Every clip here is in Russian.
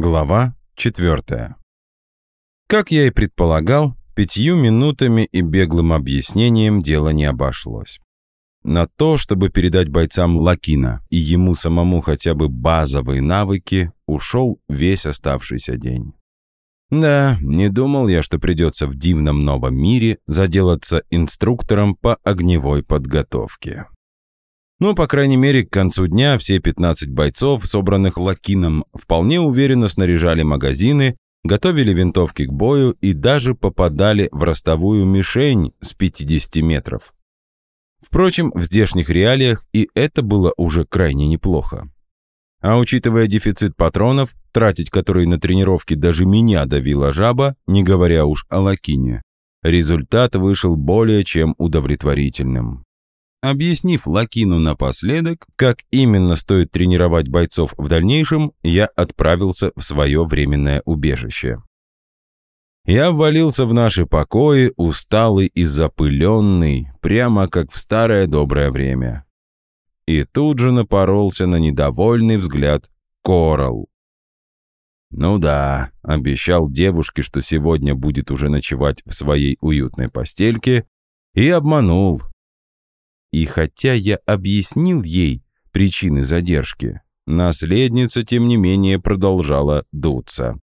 Глава 4. Как я и предполагал, пятью минутами и беглым объяснением дело не обошлось. На то, чтобы передать бойцам Лакина и ему самому хотя бы базовые навыки, ушел весь оставшийся день. Да, не думал я, что придется в дивном новом мире заделаться инструктором по огневой подготовке. Ну, по крайней мере, к концу дня все 15 бойцов, собранных Лакином, вполне уверенно снаряжали магазины, готовили винтовки к бою и даже попадали в ростовую мишень с 50 метров. Впрочем, в здешних реалиях и это было уже крайне неплохо. А учитывая дефицит патронов, тратить которые на тренировки даже меня давила жаба, не говоря уж о Лакине, результат вышел более чем удовлетворительным. Объяснив Лакину напоследок, как именно стоит тренировать бойцов в дальнейшем, я отправился в свое временное убежище. Я ввалился в наши покои, усталый и запыленный, прямо как в старое доброе время. И тут же напоролся на недовольный взгляд Корал. Ну да, обещал девушке, что сегодня будет уже ночевать в своей уютной постельке, и обманул. И хотя я объяснил ей причины задержки, наследница, тем не менее, продолжала дуться.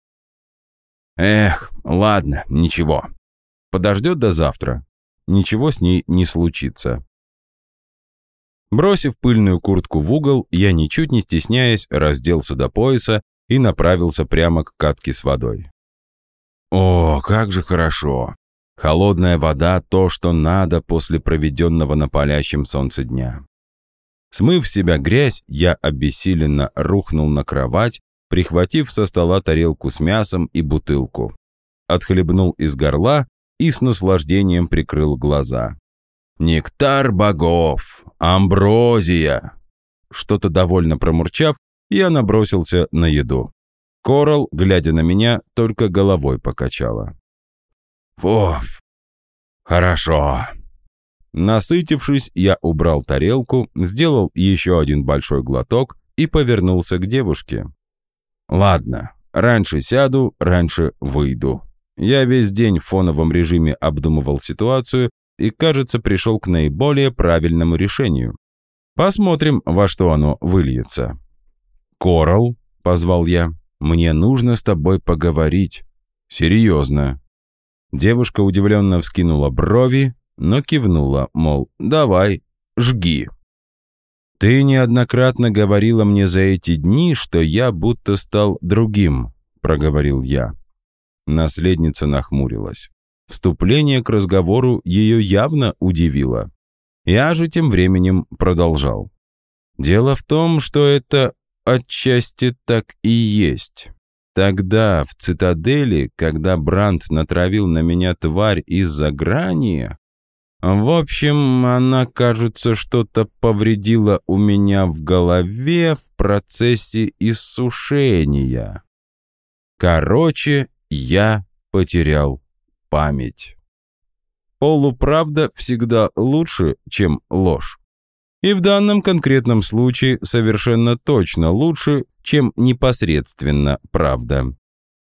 Эх, ладно, ничего. Подождет до завтра. Ничего с ней не случится. Бросив пыльную куртку в угол, я, ничуть не стесняясь, разделся до пояса и направился прямо к катке с водой. О, как же хорошо! Холодная вода — то, что надо после проведенного на палящем солнце дня. Смыв в себя грязь, я обессиленно рухнул на кровать, прихватив со стола тарелку с мясом и бутылку. Отхлебнул из горла и с наслаждением прикрыл глаза. «Нектар богов! Амброзия!» Что-то довольно промурчав, я набросился на еду. Корал, глядя на меня, только головой покачала. Фуф, хорошо. Насытившись, я убрал тарелку, сделал еще один большой глоток и повернулся к девушке. Ладно, раньше сяду, раньше выйду. Я весь день в фоновом режиме обдумывал ситуацию и, кажется, пришел к наиболее правильному решению. Посмотрим, во что оно выльется. «Коралл», — позвал я, — «мне нужно с тобой поговорить. Серьезно». Девушка удивленно вскинула брови, но кивнула, мол, давай, жги. «Ты неоднократно говорила мне за эти дни, что я будто стал другим», — проговорил я. Наследница нахмурилась. Вступление к разговору ее явно удивило. Я же тем временем продолжал. «Дело в том, что это отчасти так и есть. Тогда, в цитадели, когда Бранд натравил на меня тварь из-за грани... В общем, она, кажется, что-то повредила у меня в голове в процессе иссушения. Короче, я потерял память. Полуправда всегда лучше, чем ложь. И в данном конкретном случае совершенно точно лучше, чем непосредственно правда.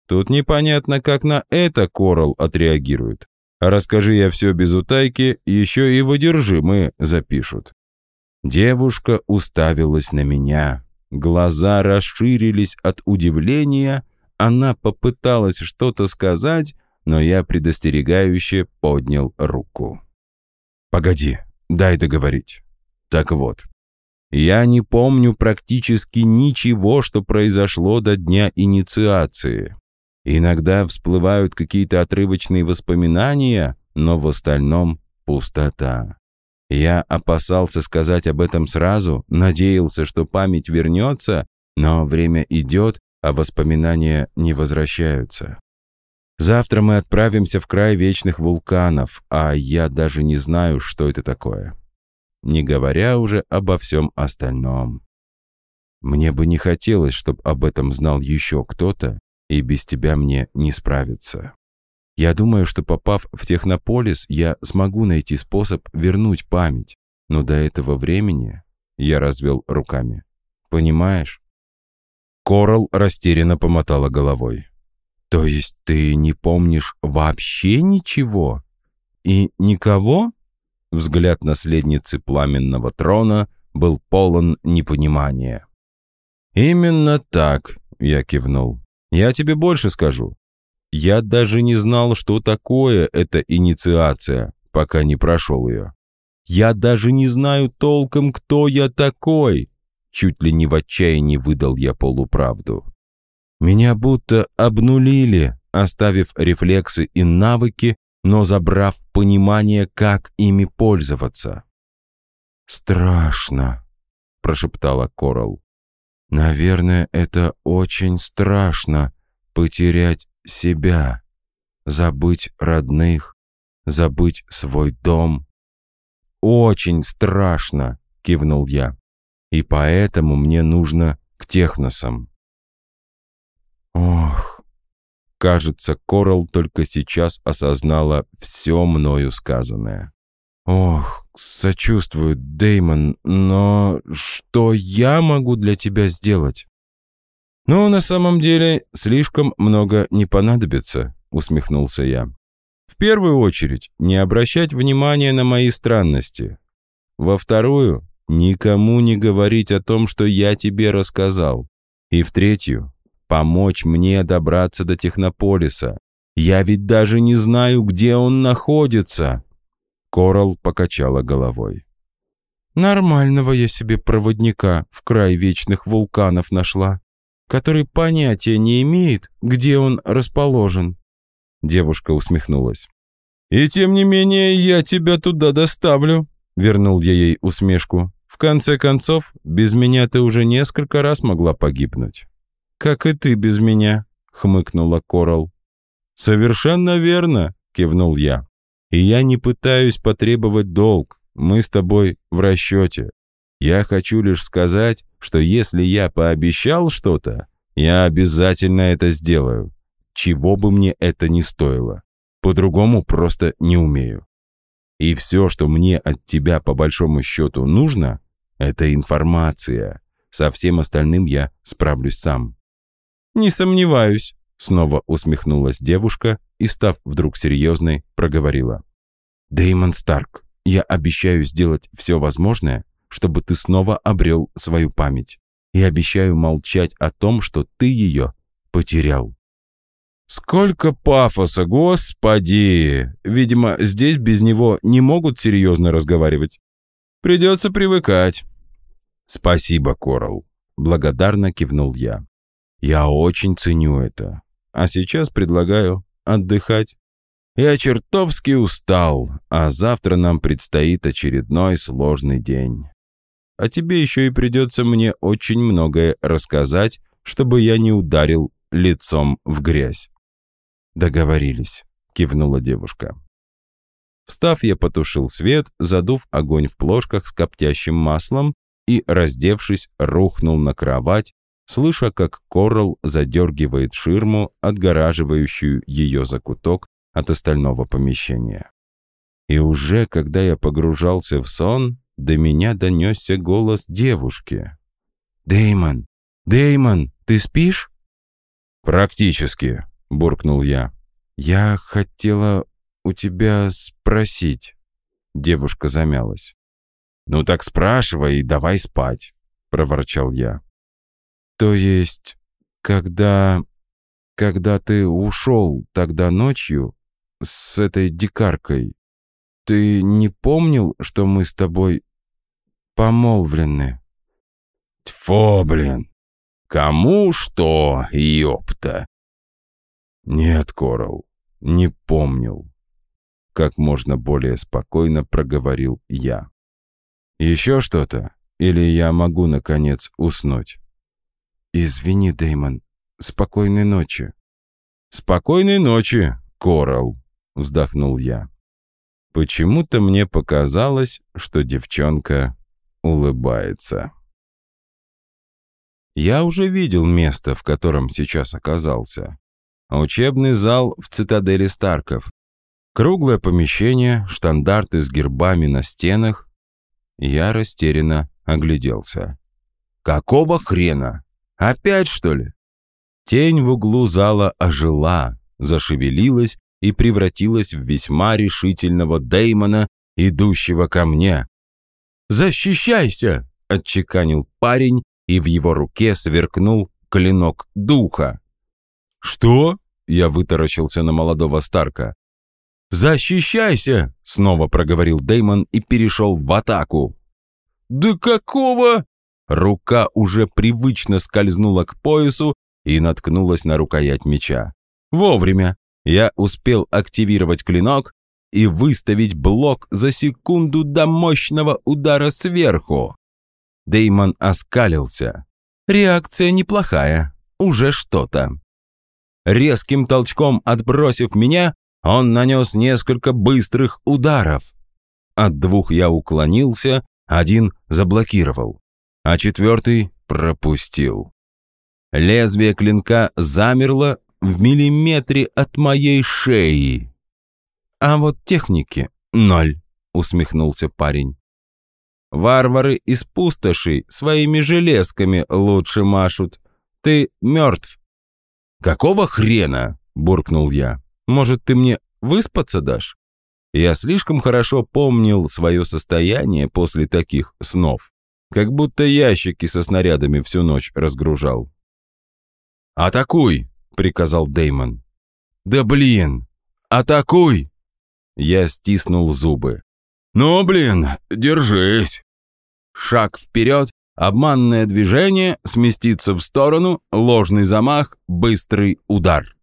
Тут непонятно, как на это Корал отреагирует. Расскажи я все без утайки, еще и выдержимые запишут. Девушка уставилась на меня. Глаза расширились от удивления. Она попыталась что-то сказать, но я предостерегающе поднял руку. «Погоди, дай договорить». Так вот, я не помню практически ничего, что произошло до дня инициации. Иногда всплывают какие-то отрывочные воспоминания, но в остальном пустота. Я опасался сказать об этом сразу, надеялся, что память вернется, но время идет, а воспоминания не возвращаются. Завтра мы отправимся в край вечных вулканов, а я даже не знаю, что это такое не говоря уже обо всем остальном. Мне бы не хотелось, чтобы об этом знал еще кто-то, и без тебя мне не справиться. Я думаю, что попав в Технополис, я смогу найти способ вернуть память, но до этого времени я развел руками. Понимаешь? Корал растерянно помотала головой. «То есть ты не помнишь вообще ничего? И никого?» Взгляд наследницы пламенного трона был полон непонимания. «Именно так», — я кивнул. «Я тебе больше скажу. Я даже не знал, что такое эта инициация, пока не прошел ее. Я даже не знаю толком, кто я такой. Чуть ли не в отчаянии выдал я полуправду. Меня будто обнулили, оставив рефлексы и навыки, но забрав понимание, как ими пользоваться. «Страшно», — прошептала Корал. «Наверное, это очень страшно — потерять себя, забыть родных, забыть свой дом». «Очень страшно», — кивнул я и поэтому мне нужно к техносам. Ох, кажется, Корал только сейчас осознала все мною сказанное. Ох, сочувствую, Деймон, но что я могу для тебя сделать? Ну, на самом деле, слишком много не понадобится, усмехнулся я. В первую очередь, не обращать внимания на мои странности. Во вторую, Никому не говорить о том, что я тебе рассказал. И в-третью, помочь мне добраться до Технополиса. Я ведь даже не знаю, где он находится. Корал покачала головой. Нормального я себе проводника в край вечных вулканов нашла, который понятия не имеет, где он расположен. Девушка усмехнулась. «И тем не менее я тебя туда доставлю», — вернул я ей усмешку. В конце концов, без меня ты уже несколько раз могла погибнуть. Как и ты без меня, хмыкнула Корал. Совершенно верно, кивнул я. И я не пытаюсь потребовать долг. Мы с тобой в расчете. Я хочу лишь сказать, что если я пообещал что-то, я обязательно это сделаю, чего бы мне это ни стоило. По-другому просто не умею. И все, что мне от тебя по большому счету нужно, это информация. Со всем остальным я справлюсь сам. Не сомневаюсь, снова усмехнулась девушка и, став вдруг серьезной, проговорила. Деймон Старк, я обещаю сделать все возможное, чтобы ты снова обрел свою память. И обещаю молчать о том, что ты ее потерял. Сколько пафоса, господи! Видимо, здесь без него не могут серьезно разговаривать. Придется привыкать. Спасибо, Корал. Благодарно кивнул я. Я очень ценю это. А сейчас предлагаю отдыхать. Я чертовски устал, а завтра нам предстоит очередной сложный день. А тебе еще и придется мне очень многое рассказать, чтобы я не ударил лицом в грязь. Договорились, кивнула девушка. Встав, я потушил свет, задув огонь в плошках с коптящим маслом и, раздевшись, рухнул на кровать, слыша, как Коралл задергивает ширму, отгораживающую ее закуток от остального помещения. И уже, когда я погружался в сон, до меня донесся голос девушки. «Дэймон! Дэймон, ты спишь?» «Практически», — буркнул я. «Я хотела у тебя спросить». Девушка замялась. «Ну так спрашивай и давай спать», — проворчал я. «То есть, когда... когда ты ушел тогда ночью с этой дикаркой, ты не помнил, что мы с тобой помолвлены?» «Тьфу, блин! Кому что, ёпта!» «Нет, Корал, не помнил как можно более спокойно проговорил я. «Еще что-то? Или я могу, наконец, уснуть?» «Извини, Дэймон. Спокойной ночи». «Спокойной ночи, Корал», — вздохнул я. Почему-то мне показалось, что девчонка улыбается. Я уже видел место, в котором сейчас оказался. Учебный зал в цитадели Старков, Круглое помещение, штандарты с гербами на стенах. Я растерянно огляделся. «Какого хрена? Опять, что ли?» Тень в углу зала ожила, зашевелилась и превратилась в весьма решительного Деймона, идущего ко мне. «Защищайся!» — отчеканил парень, и в его руке сверкнул клинок духа. «Что?» — я вытаращился на молодого Старка. «Защищайся!» — снова проговорил Деймон и перешел в атаку. «Да какого?» Рука уже привычно скользнула к поясу и наткнулась на рукоять меча. Вовремя я успел активировать клинок и выставить блок за секунду до мощного удара сверху. Деймон оскалился. Реакция неплохая, уже что-то. Резким толчком отбросив меня, он нанес несколько быстрых ударов. От двух я уклонился, один заблокировал, а четвертый пропустил. Лезвие клинка замерло в миллиметре от моей шеи. А вот техники ноль, усмехнулся парень. Варвары из пустоши своими железками лучше машут. Ты мертв. Какого хрена? буркнул я. Может, ты мне выспаться дашь? Я слишком хорошо помнил свое состояние после таких снов, как будто ящики со снарядами всю ночь разгружал. «Атакуй!» — приказал Деймон. «Да блин! Атакуй!» Я стиснул зубы. «Ну, блин, держись!» Шаг вперед, обманное движение, сместиться в сторону, ложный замах, быстрый удар.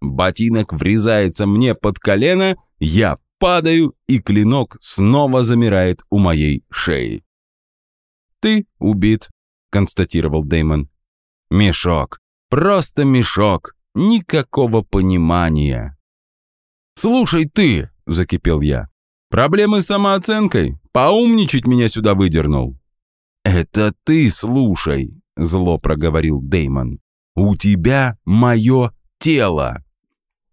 Ботинок врезается мне под колено, я падаю, и клинок снова замирает у моей шеи. «Ты убит», — констатировал Деймон. «Мешок. Просто мешок. Никакого понимания». «Слушай ты», — закипел я, — «проблемы с самооценкой? Поумничать меня сюда выдернул». «Это ты слушай», — зло проговорил Деймон. «У тебя мое тело».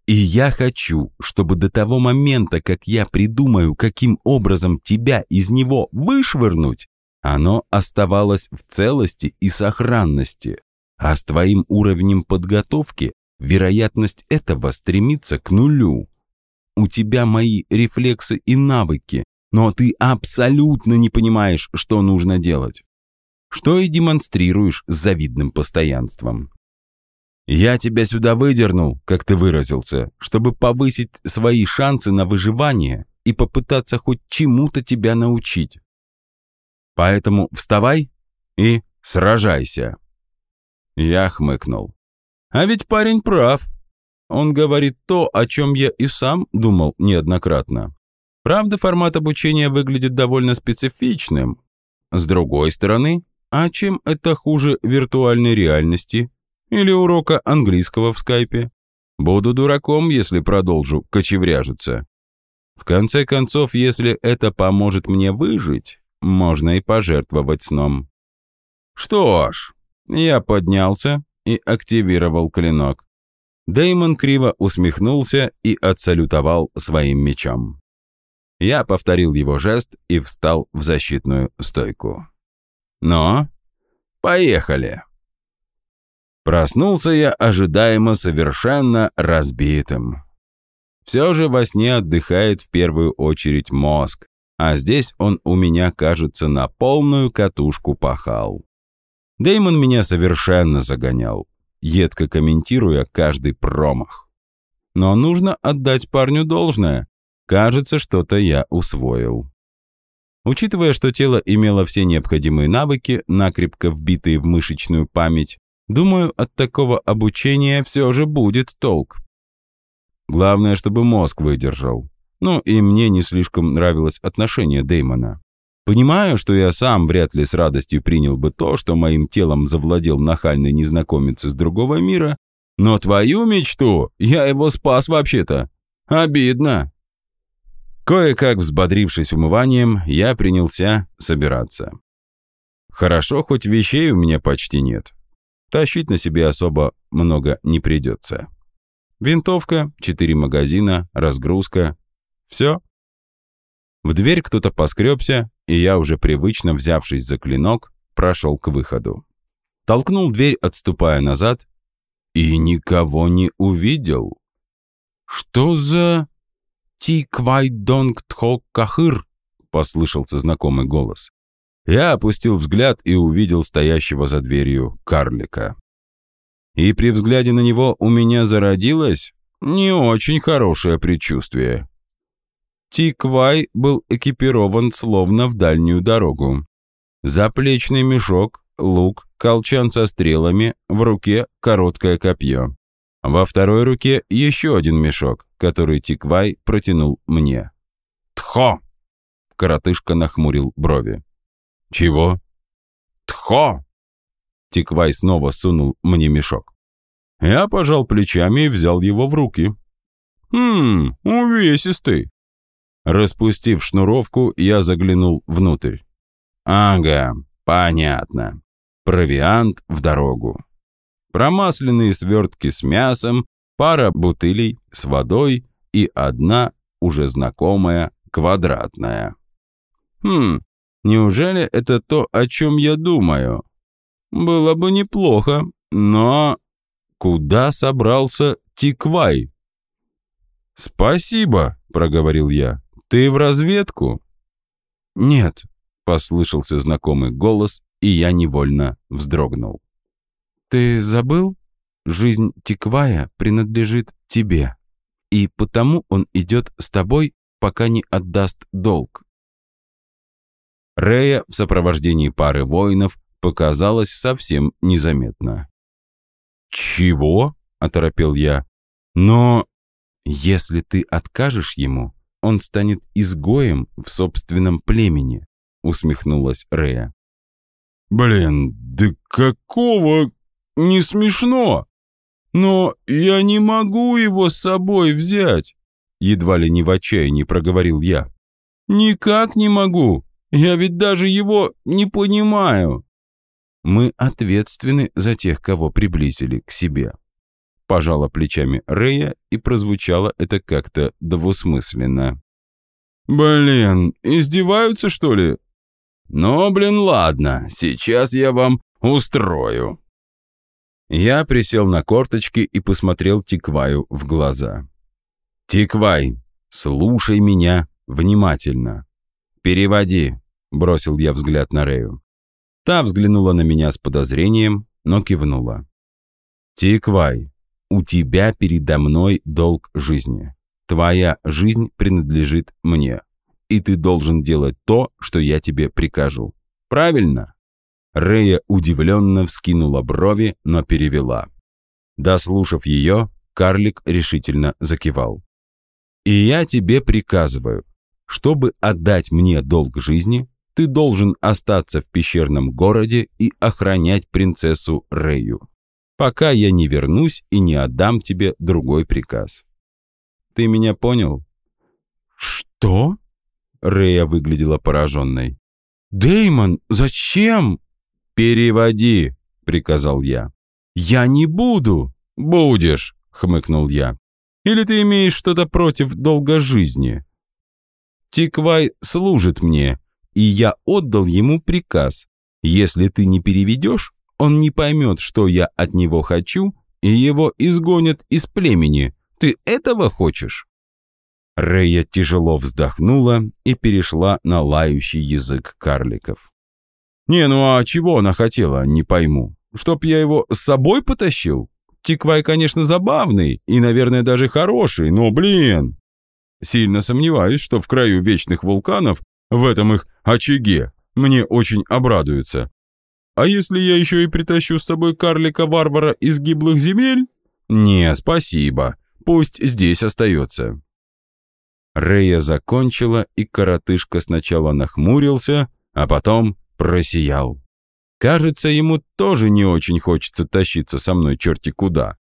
И я хочу, чтобы до того момента, как я придумаю, каким образом тебя из него вышвырнуть, оно оставалось в целости и сохранности. А с твоим уровнем подготовки вероятность этого стремится к нулю. У тебя мои рефлексы и навыки, но ты абсолютно не понимаешь, что нужно делать. Что и демонстрируешь с завидным постоянством. Я тебя сюда выдернул, как ты выразился, чтобы повысить свои шансы на выживание и попытаться хоть чему-то тебя научить. Поэтому вставай и сражайся. Я хмыкнул. А ведь парень прав. Он говорит то, о чем я и сам думал неоднократно. Правда, формат обучения выглядит довольно специфичным. С другой стороны, а чем это хуже виртуальной реальности или урока английского в скайпе. Буду дураком, если продолжу кочевряжиться. В конце концов, если это поможет мне выжить, можно и пожертвовать сном. Что ж, я поднялся и активировал клинок. Деймон криво усмехнулся и отсалютовал своим мечом. Я повторил его жест и встал в защитную стойку. «Но, поехали!» Проснулся я ожидаемо совершенно разбитым. Все же во сне отдыхает в первую очередь мозг, а здесь он у меня, кажется, на полную катушку пахал. Деймон меня совершенно загонял, едко комментируя каждый промах. Но нужно отдать парню должное. Кажется, что-то я усвоил. Учитывая, что тело имело все необходимые навыки, накрепко вбитые в мышечную память, Думаю, от такого обучения все же будет толк. Главное, чтобы мозг выдержал. Ну и мне не слишком нравилось отношение Дэймона. Понимаю, что я сам вряд ли с радостью принял бы то, что моим телом завладел нахальный незнакомец из другого мира, но твою мечту я его спас вообще-то. Обидно. Кое-как взбодрившись умыванием, я принялся собираться. Хорошо, хоть вещей у меня почти нет. Тащить на себе особо много не придется. Винтовка, четыре магазина, разгрузка. Все. В дверь кто-то поскребся, и я, уже привычно взявшись за клинок, прошел к выходу. толкнул дверь, отступая назад, и никого не увидел. «Что за...» «Ти квай донг тхо кахыр», — послышался знакомый голос. Я опустил взгляд и увидел стоящего за дверью карлика. И при взгляде на него у меня зародилось не очень хорошее предчувствие. Тиквай был экипирован словно в дальнюю дорогу. Заплечный мешок, лук, колчан со стрелами, в руке короткое копье. Во второй руке еще один мешок, который Тиквай протянул мне. «Тхо!» Коротышка нахмурил брови. «Чего?» «Тхо!» Тиквай снова сунул мне мешок. Я пожал плечами и взял его в руки. «Хм, увесистый». Распустив шнуровку, я заглянул внутрь. «Ага, понятно. Провиант в дорогу. Промасленные свертки с мясом, пара бутылей с водой и одна уже знакомая квадратная. Хм, неужели это то, о чем я думаю? Было бы неплохо, но... Куда собрался Тиквай? «Спасибо», — проговорил я. «Ты в разведку?» «Нет», — послышался знакомый голос, и я невольно вздрогнул. «Ты забыл? Жизнь Тиквая принадлежит тебе, и потому он идет с тобой, пока не отдаст долг». Рея в сопровождении пары воинов показалось совсем незаметно. «Чего?» — оторопел я. «Но если ты откажешь ему, он станет изгоем в собственном племени», — усмехнулась Рея. «Блин, да какого? Не смешно! Но я не могу его с собой взять!» Едва ли не в отчаянии проговорил я. «Никак не могу! Я ведь даже его не понимаю!» Мы ответственны за тех, кого приблизили к себе. Пожала плечами Рея, и прозвучало это как-то двусмысленно. «Блин, издеваются, что ли?» «Ну, блин, ладно, сейчас я вам устрою». Я присел на корточки и посмотрел Тикваю в глаза. «Тиквай, слушай меня внимательно. Переводи», — бросил я взгляд на Рею. Та взглянула на меня с подозрением, но кивнула. «Тиквай, у тебя передо мной долг жизни. Твоя жизнь принадлежит мне, и ты должен делать то, что я тебе прикажу. Правильно?» Рея удивленно вскинула брови, но перевела. Дослушав ее, карлик решительно закивал. «И я тебе приказываю, чтобы отдать мне долг жизни, ты должен остаться в пещерном городе и охранять принцессу Рею, пока я не вернусь и не отдам тебе другой приказ. Ты меня понял? Что? Рея выглядела пораженной. Деймон, зачем? Переводи, приказал я. Я не буду. Будешь, хмыкнул я. Или ты имеешь что-то против долга жизни? Тиквай служит мне, и я отдал ему приказ. Если ты не переведешь, он не поймет, что я от него хочу, и его изгонят из племени. Ты этого хочешь?» Рея тяжело вздохнула и перешла на лающий язык карликов. «Не, ну а чего она хотела, не пойму. Чтоб я его с собой потащил? Тиквай, конечно, забавный и, наверное, даже хороший, но, блин, Сильно сомневаюсь, что в краю вечных вулканов, в этом их очаге, мне очень обрадуются. А если я еще и притащу с собой карлика-варвара из гиблых земель? Не, спасибо. Пусть здесь остается. Рея закончила, и коротышка сначала нахмурился, а потом просиял. Кажется, ему тоже не очень хочется тащиться со мной черти куда.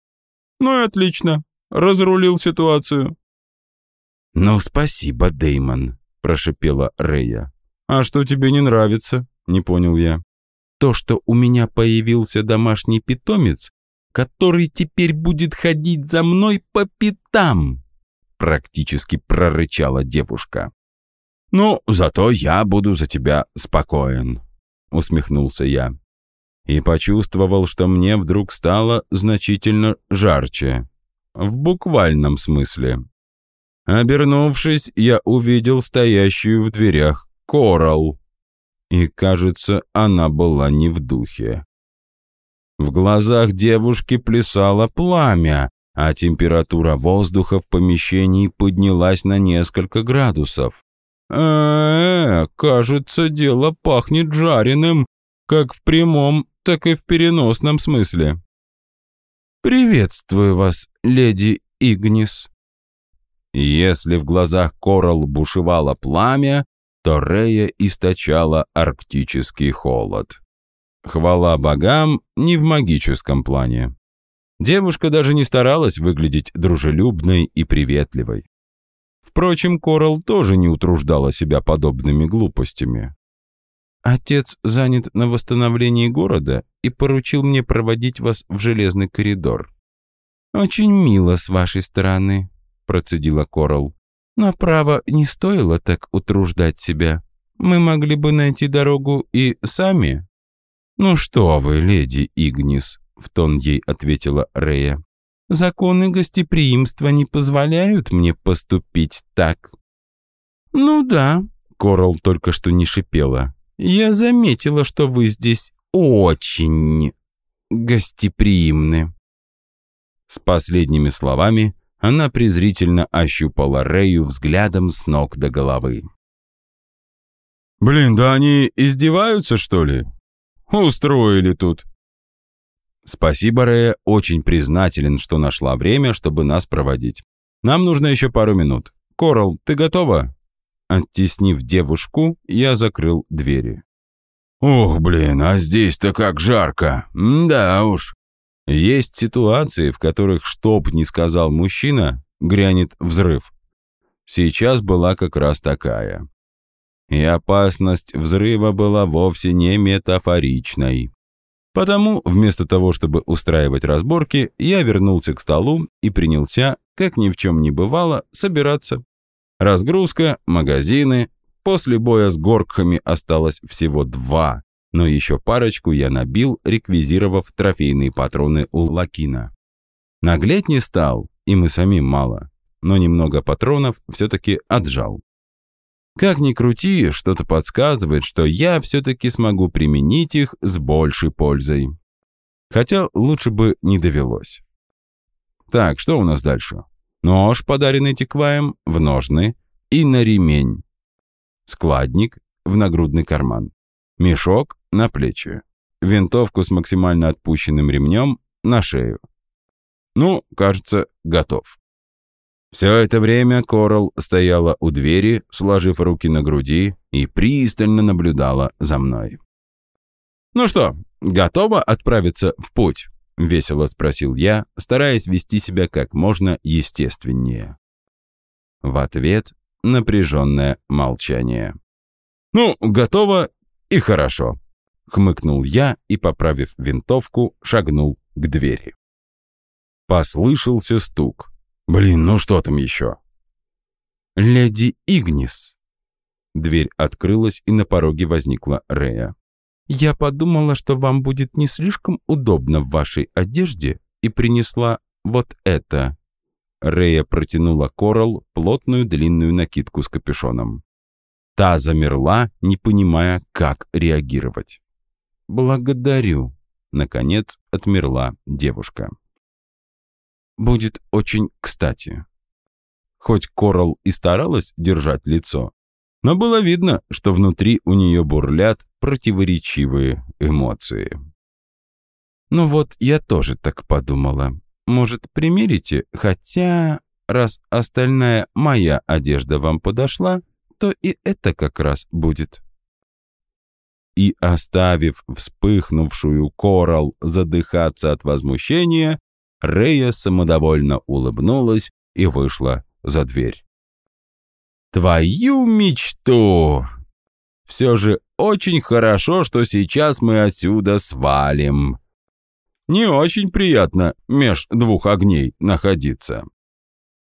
Ну и отлично, разрулил ситуацию. «Ну, спасибо, Деймон», — прошипела Рея. «А что тебе не нравится?» — не понял я. «То, что у меня появился домашний питомец, который теперь будет ходить за мной по пятам», — практически прорычала девушка. «Ну, зато я буду за тебя спокоен», — усмехнулся я. и почувствовал, что мне вдруг стало значительно жарче. В буквальном смысле. Обернувшись, я увидел стоящую в дверях Корал. И, кажется, она была не в духе. В глазах девушки плясало пламя, а температура воздуха в помещении поднялась на несколько градусов. э, -э кажется, дело пахнет жареным, как в прямом, так и в переносном смысле. «Приветствую вас, леди Игнис». Если в глазах Корал бушевало пламя, то Рея источала арктический холод. Хвала богам не в магическом плане. Девушка даже не старалась выглядеть дружелюбной и приветливой. Впрочем, Корал тоже не утруждала себя подобными глупостями. «Отец занят на восстановлении города и поручил мне проводить вас в железный коридор». «Очень мило с вашей стороны», — процедила Корал. «Но право не стоило так утруждать себя. Мы могли бы найти дорогу и сами». «Ну что вы, леди Игнис», — в тон ей ответила Рея. «Законы гостеприимства не позволяют мне поступить так». «Ну да», — Корал только что не шипела. «Я заметила, что вы здесь очень гостеприимны». С последними словами она презрительно ощупала Рэю взглядом с ног до головы. «Блин, да они издеваются, что ли? Устроили тут. Спасибо, Рея, очень признателен, что нашла время, чтобы нас проводить. Нам нужно еще пару минут. Корал, ты готова? Оттеснив девушку, я закрыл двери. Ох, блин, а здесь-то как жарко. Да уж. Есть ситуации, в которых, чтоб не сказал мужчина, грянет взрыв. Сейчас была как раз такая и опасность взрыва была вовсе не метафоричной. Потому, вместо того, чтобы устраивать разборки, я вернулся к столу и принялся, как ни в чем не бывало, собираться. Разгрузка, магазины. После боя с горкхами осталось всего два, но еще парочку я набил, реквизировав трофейные патроны у Лакина. Наглеть не стал, и мы самим мало, но немного патронов все-таки отжал. Как ни крути, что-то подсказывает, что я все-таки смогу применить их с большей пользой. Хотя лучше бы не довелось. Так, что у нас дальше? Нож, подаренный Тикваем, в ножны и на ремень. Складник в нагрудный карман. Мешок на плечи. Винтовку с максимально отпущенным ремнем на шею. Ну, кажется, готов. Все это время Корал стояла у двери, сложив руки на груди, и пристально наблюдала за мной. «Ну что, готова отправиться в путь?» — весело спросил я, стараясь вести себя как можно естественнее. В ответ напряженное молчание. «Ну, готово и хорошо», — хмыкнул я и, поправив винтовку, шагнул к двери. Послышался стук. Блин, ну что там еще? «Леди Игнис!» Дверь открылась, и на пороге возникла Рея. «Я подумала, что вам будет не слишком удобно в вашей одежде, и принесла вот это». Рея протянула Корал плотную длинную накидку с капюшоном. Та замерла, не понимая, как реагировать. «Благодарю», — наконец отмерла девушка будет очень кстати. Хоть Корал и старалась держать лицо, но было видно, что внутри у нее бурлят противоречивые эмоции. «Ну вот, я тоже так подумала. Может, примерите? Хотя, раз остальная моя одежда вам подошла, то и это как раз будет». И, оставив вспыхнувшую Корал задыхаться от возмущения, Рея самодовольно улыбнулась и вышла за дверь. «Твою мечту!» «Все же очень хорошо, что сейчас мы отсюда свалим. Не очень приятно меж двух огней находиться».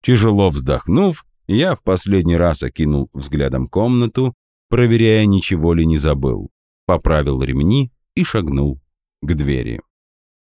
Тяжело вздохнув, я в последний раз окинул взглядом комнату, проверяя, ничего ли не забыл, поправил ремни и шагнул к двери.